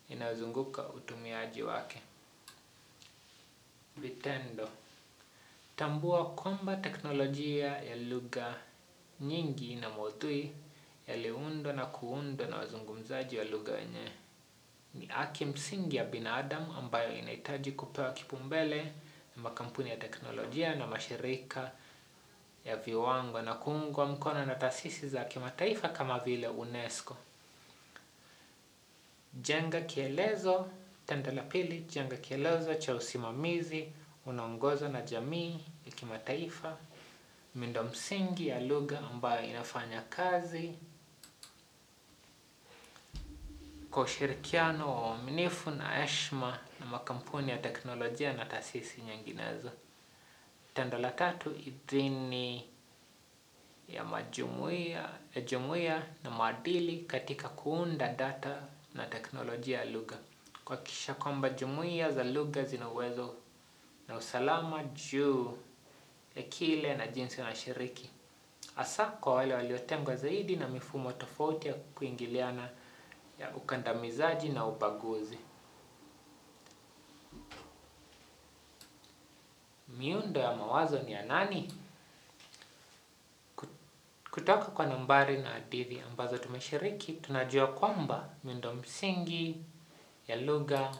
inayozunguka utumiaji wake. Vitendo. Tambua kwamba teknolojia ya lugha nyingi na maudhui yaliundwa na kuundwa na wazungumzaji wa lugha wenyewe. Ni haki msingi ya binadamu ambayo inahitaji kupewa kipaumbele na makampuni ya teknolojia na mashirika ya viwango na kuungwa mkono na taasisi za kimataifa kama vile UNESCO. Jenga kielezo, tendo la pili, jenga kielezo cha usimamizi, unaongozwa na jamii ya kimataifa, miundo msingi ya lugha ambayo inafanya kazi, kwa ushirikiano wa uaminifu na heshima na makampuni ya teknolojia na taasisi nyinginezo. Tendo la tatu, idhini ya majumuia na maadili katika kuunda data na teknolojia ya lugha. Kuhakikisha kwamba jumuia za lugha zina uwezo na usalama juu ya kile na jinsi wanashiriki. Hasa kwa wale waliotengwa zaidi na mifumo tofauti ya kuingiliana ya ukandamizaji na ubaguzi. Miundo ya mawazo ni ya nani? Kutoka kwa nambari na hadithi ambazo tumeshiriki, tunajua kwamba miundo msingi ya lugha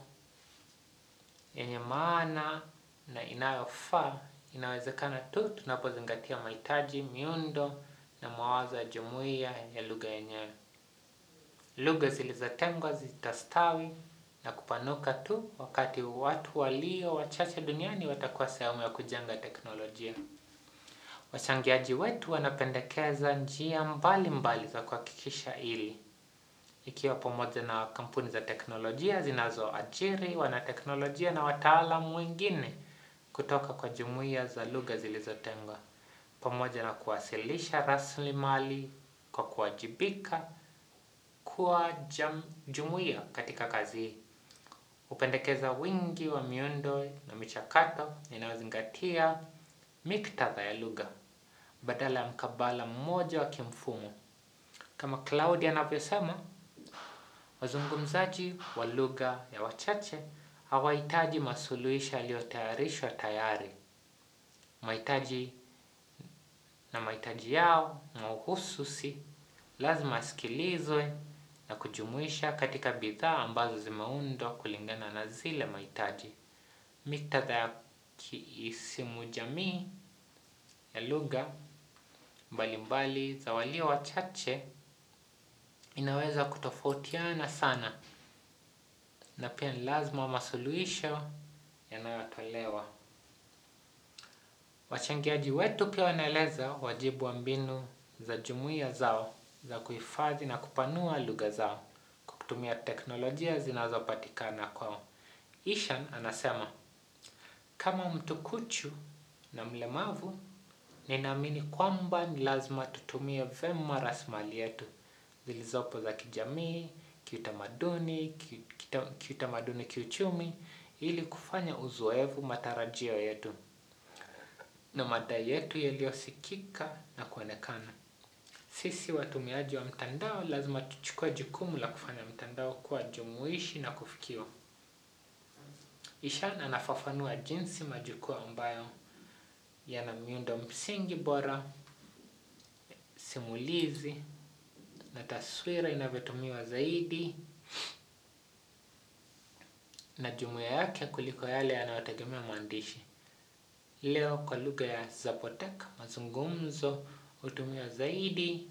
yenye maana na inayofaa inawezekana tu tunapozingatia mahitaji, miundo na mawazo ya jumuiya ya lugha yenyewe. Lugha zilizotengwa zitastawi na kupanuka tu wakati watu walio wachache duniani watakuwa sehemu ya kujenga teknolojia. Wachangiaji wetu wanapendekeza njia mbalimbali mbali za kuhakikisha hili. Ikiwa pamoja na kampuni za teknolojia zinazoajiri wanateknolojia na wataalamu wengine kutoka kwa jumuiya za lugha zilizotengwa. Pamoja na kuwasilisha rasilimali kwa kuwajibika kuwa jumuia katika kazi hii. Hupendekeza wingi wa miundo na michakato inayozingatia miktadha ya lugha. Badala ya mkabala mmoja wa kimfumo. Kama Claudia anavyosema, wazungumzaji wa lugha ya wachache hawahitaji masuluhisho yaliyotayarishwa tayari. Mahitaji na mahitaji yao mahususi lazima yasikilizwe na kujumuisha katika bidhaa ambazo zimeundwa kulingana na zile mahitaji. Miktadha ya kiisimu jamii ya lugha mbalimbali za walio wachache inaweza kutofautiana sana na pia ni lazima masuluhisho yanayotolewa. Wachangiaji wetu pia wanaeleza wajibu wa mbinu za jumuiya zao za kuhifadhi na kupanua lugha zao kwa kutumia teknolojia zinazopatikana kwao. Ishan anasema, kama mtu kuchu na mlemavu, ninaamini kwamba ni lazima tutumie vema rasilimali yetu. Zilizopo za kijamii, kiutamaduni, kiutamaduni kiuchumi, ili kufanya uzoefu matarajio yetu. Na madai yetu yaliyosikika na kuonekana. Sisi watumiaji wa mtandao lazima tuchukue jukumu la kufanya mtandao kuwa jumuishi na kufikiwa. Ishan anafafanua jinsi majukwaa ambayo yana miundo msingi bora, simulizi na taswira inavyotumiwa zaidi na jumuiya yake kuliko yale yanayotegemea mwandishi. Leo kwa lugha ya Zapotec, mazungumzo hutumiwa zaidi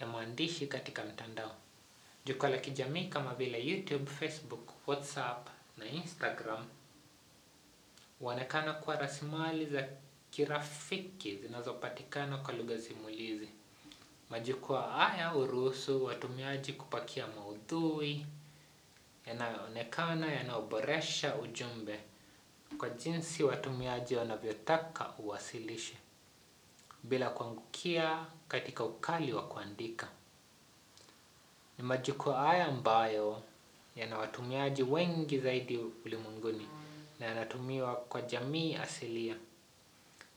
ya mwandishi katika mtandao. Jukwaa la kijamii kama vile YouTube, Facebook, Whatsapp na Instagram huonekana kuwa rasilimali za kirafiki zinazopatikana kwa lugha simulizi. Majukwaa haya huruhusu watumiaji kupakia maudhui yanayoonekana yanayoboresha ujumbe kwa jinsi watumiaji wanavyotaka uwasilishe. Bila kuangukia katika ukali wa kuandika. Ni majukwaa haya ambayo yana watumiaji wengi zaidi ulimwenguni na yanatumiwa kwa jamii asilia.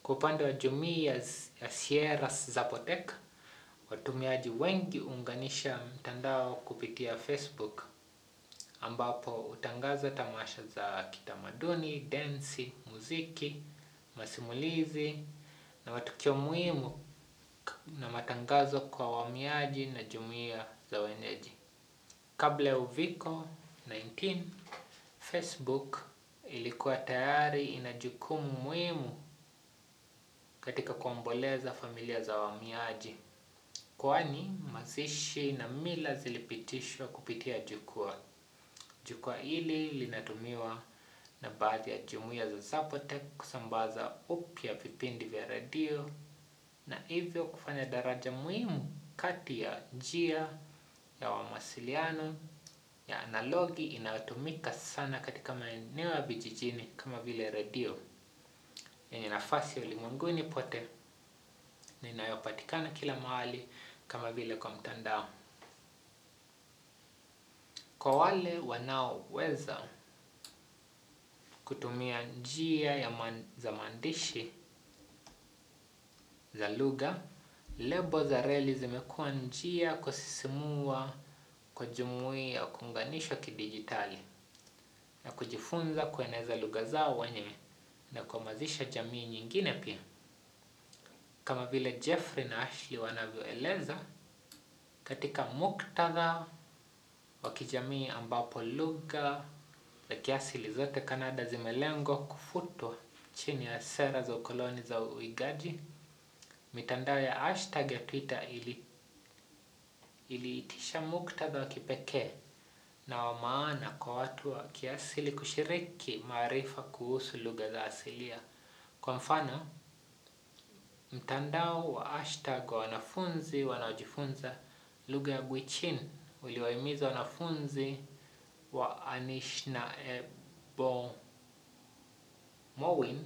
Kwa upande wa jamii ya Sierra Zapotec, watumiaji wengi huunganisha mtandao kupitia Facebook ambapo hutangaza tamasha za kitamaduni, densi, muziki, masimulizi na matukio muhimu na matangazo kwa wahamiaji na jumuiya za wenyeji. Kabla ya uviko 19, Facebook ilikuwa tayari ina jukumu muhimu katika kuomboleza familia za wahamiaji. Kwani mazishi na mila zilipitishwa kupitia jukwaa. Jukwaa hili linatumiwa na baadhi ya jumuiya za Zapotec kusambaza upya vipindi vya redio na hivyo kufanya daraja muhimu kati ya njia ya mawasiliano ya analogi inayotumika sana katika maeneo ya vijijini kama vile redio yenye nafasi ya ulimwenguni pote na inayopatikana kila mahali kama vile kwa mtandao. Kwa wale wanaoweza kutumia njia za maandishi za lugha, lebo za reli zimekuwa njia ya kusisimua kwa jumuiya kuunganishwa kidijitali na kujifunza kueneza lugha zao wenyewe na kuhamasisha jamii nyingine pia. Kama vile Jeffrey na Ashley wanavyoeleza katika muktadha wa kijamii ambapo lugha za kiasili zote Kanada zimelengwa kufutwa chini ya sera za ukoloni za uigaji. Mitandao ya hashtag ya Twitter iliitisha muktadha wa kipekee na wa maana kwa watu wa kiasili kushiriki maarifa kuhusu lugha za asilia. Kwa mfano, mtandao wa hashtag wa wanafunzi wanaojifunza lugha ya Gwich'in uliwahimiza wanafunzi wa Anishinaabe-Mowin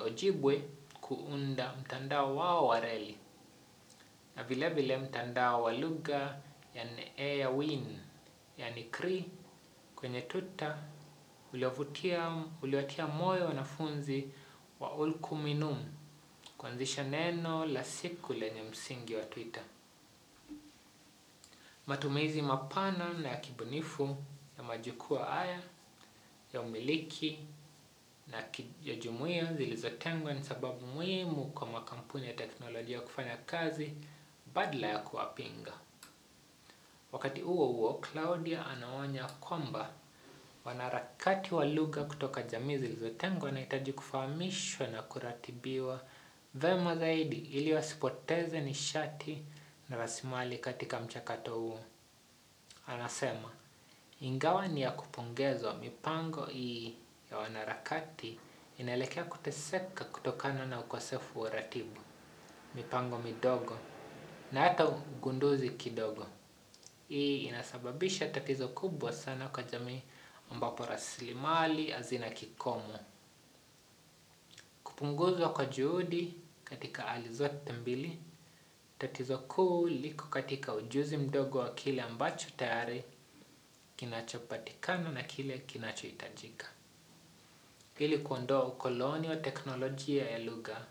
Ojibwe kuunda mtandao wao wa reli. Na vile vile mtandao wa lugha ya Eowyn yaani Cree kwenye Twitter uliowatia moyo wanafunzi wa Ulkuminum kuanzisha neno la siku lenye msingi wa Twitter. Matumizi mapana na ya kibunifu ya majukwaa haya ya umiliki na ya jumuiya zilizotengwa ni sababu muhimu kwa makampuni ya teknolojia kufanya kazi badala ya kuwapinga. Wakati huo huo, Claudia anaonya kwamba wanaharakati wa lugha kutoka jamii zilizotengwa wanahitaji kufahamishwa na kuratibiwa vema zaidi ili wasipoteze nishati na rasilimali katika mchakato huo. Anasema, ingawa ni ya kupongezwa mipango hii ya wanaharakati inaelekea kuteseka kutokana na ukosefu wa uratibu, mipango midogo na hata ugunduzi kidogo. Hii inasababisha tatizo kubwa sana kwa jamii ambapo rasilimali hazina kikomo. Kupunguzwa kwa juhudi katika hali zote mbili, tatizo kuu liko katika ujuzi mdogo wa kile ambacho tayari kinachopatikana na kile kinachohitajika. Ili kuondoa ukoloni wa teknolojia ya lugha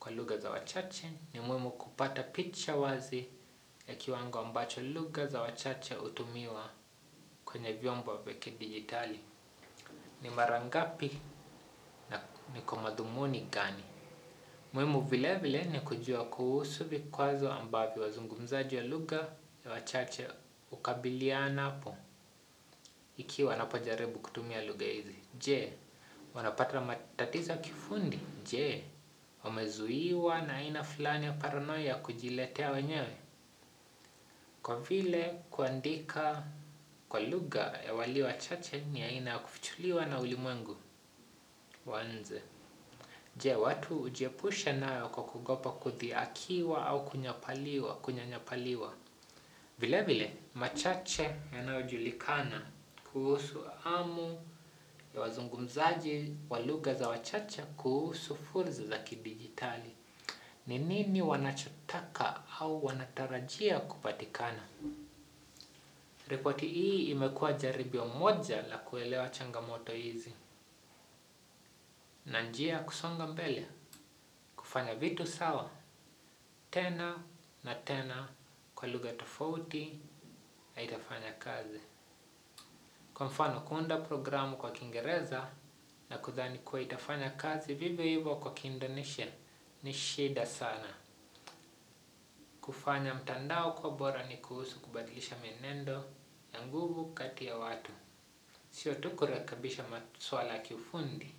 kwa lugha za wachache ni muhimu kupata picha wazi ya kiwango ambacho lugha za wachache hutumiwa kwenye vyombo vya kidijitali. Ni mara ngapi na ni kwa madhumuni gani. Muhimu vile vile ni kujua kuhusu vikwazo ambavyo wazungumzaji wa lugha ya wachache hukabilianapo ikiwa wanapojaribu kutumia lugha hizi. Je, wanapata matatizo ya kifundi Je, wamezuiwa na aina fulani ya paranoia ya kujiletea wenyewe. Kwa vile kuandika kwa lugha ya walio wachache ni aina ya kufichuliwa na ulimwengu wa nje. Je, watu hujiepusha nayo kwa kugopa kudhiakiwa au kunyanyapaliwa. Vile vile, machache yanayojulikana kuhusu hamu ya wazungumzaji wa lugha za wachache kuhusu fursa za kidijitali. ni nini wanachotaka au wanatarajia kupatikana. Ripoti hii imekuwa jaribio moja la kuelewa changamoto hizi. Na njia ya kusonga mbele, kufanya vitu sawa, tena na tena kwa lugha tofauti haitafanya kazi. Kwa mfano kuunda programu kwa kiingereza na kudhani kuwa itafanya kazi vivyo hivyo kwa kiindonesia ni shida sana. Kufanya mtandao kuwa bora ni kuhusu kubadilisha mienendo ya nguvu kati ya watu. Sio tu kurekebisha maswala ya kiufundi.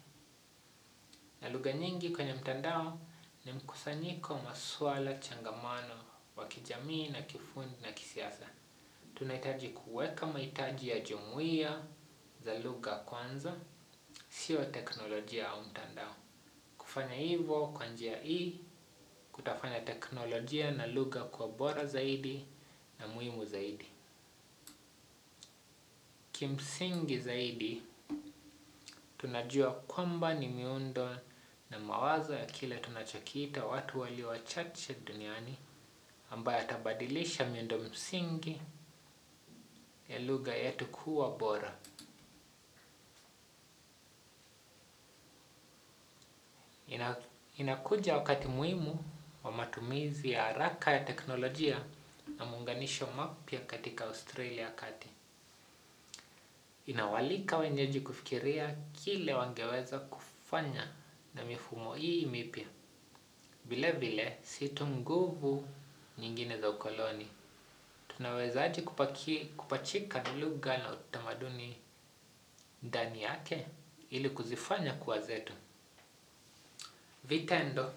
Na lugha nyingi kwenye mtandao ni mkusanyiko wa maswala changamano wa kijamii na kiufundi na kisiasa. Tunahitaji kuweka mahitaji ya jumuiya za lugha kwanza, sio teknolojia au mtandao. Kufanya hivyo kwa njia hii, kutafanya teknolojia na lugha kuwa bora zaidi na muhimu zaidi. Kimsingi zaidi, tunajua kwamba ni miundo na mawazo ya kile tunachokiita watu walio wachache duniani ambayo yatabadilisha miundo msingi ya lugha yetu kuwa bora. Ina, Inakuja wakati muhimu wa matumizi ya haraka ya teknolojia na muunganisho mapya katika Australia ya kati. Inawalika wenyeji kufikiria kile wangeweza kufanya na mifumo hii mipya. Vile vile, si tu nguvu nyingine za ukoloni. Tunawezaje kupachika lugha na utamaduni ndani yake ili kuzifanya kuwa zetu. Vitendo,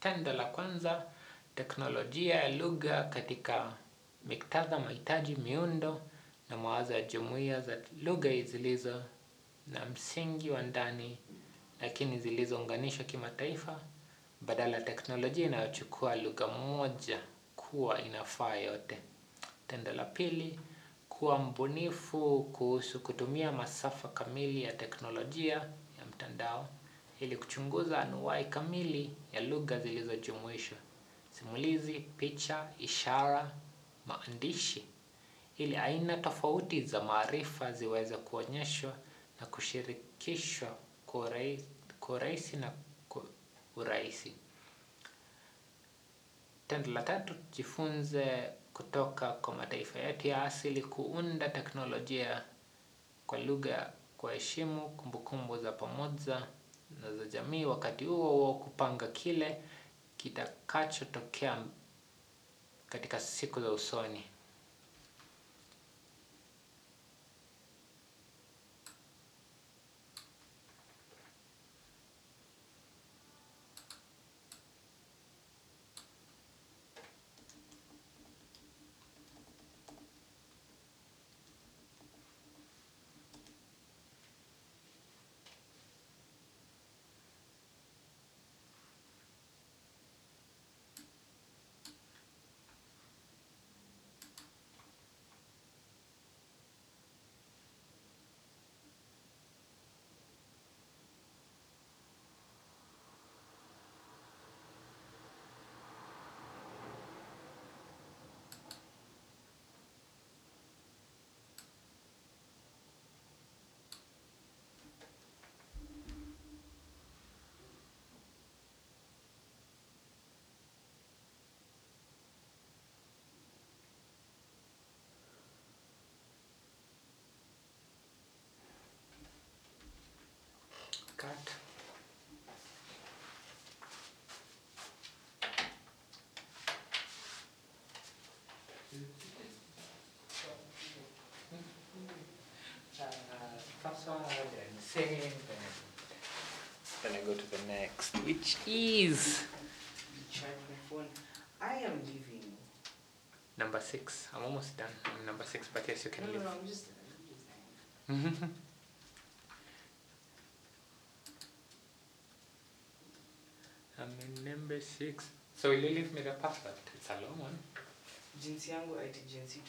tendo la kwanza, teknolojia ya lugha katika miktadha mahitaji miundo na mawazo ya jumuia za lugha zilizo na msingi wa ndani lakini zilizounganishwa kimataifa badala teknolojia inayochukua lugha moja kuwa inafaa yote. Tendo la pili, kuwa mbunifu kuhusu kutumia masafa kamili ya teknolojia ya mtandao ili kuchunguza anuwai kamili ya lugha zilizojumuishwa. Simulizi, picha, ishara, maandishi ili aina tofauti za maarifa ziweze kuonyeshwa na kushirikishwa kwa urahisi na urahisi. Tendo la tatu jifunze kutoka kwa mataifa yetu ya asili kuunda teknolojia kwa lugha kwa heshimu kumbukumbu za pamoja na za jamii wakati huo huo kupanga kile kitakachotokea katika siku za usoni. Next, which is Charge my phone. I am leaving. number six. I'm almost done. I'm number six, but yes, you can no, leave. no, I'm just. I'm just. I'm in number six. So will you leave me the password? It's a long one. Jinsi yangu ati jinsi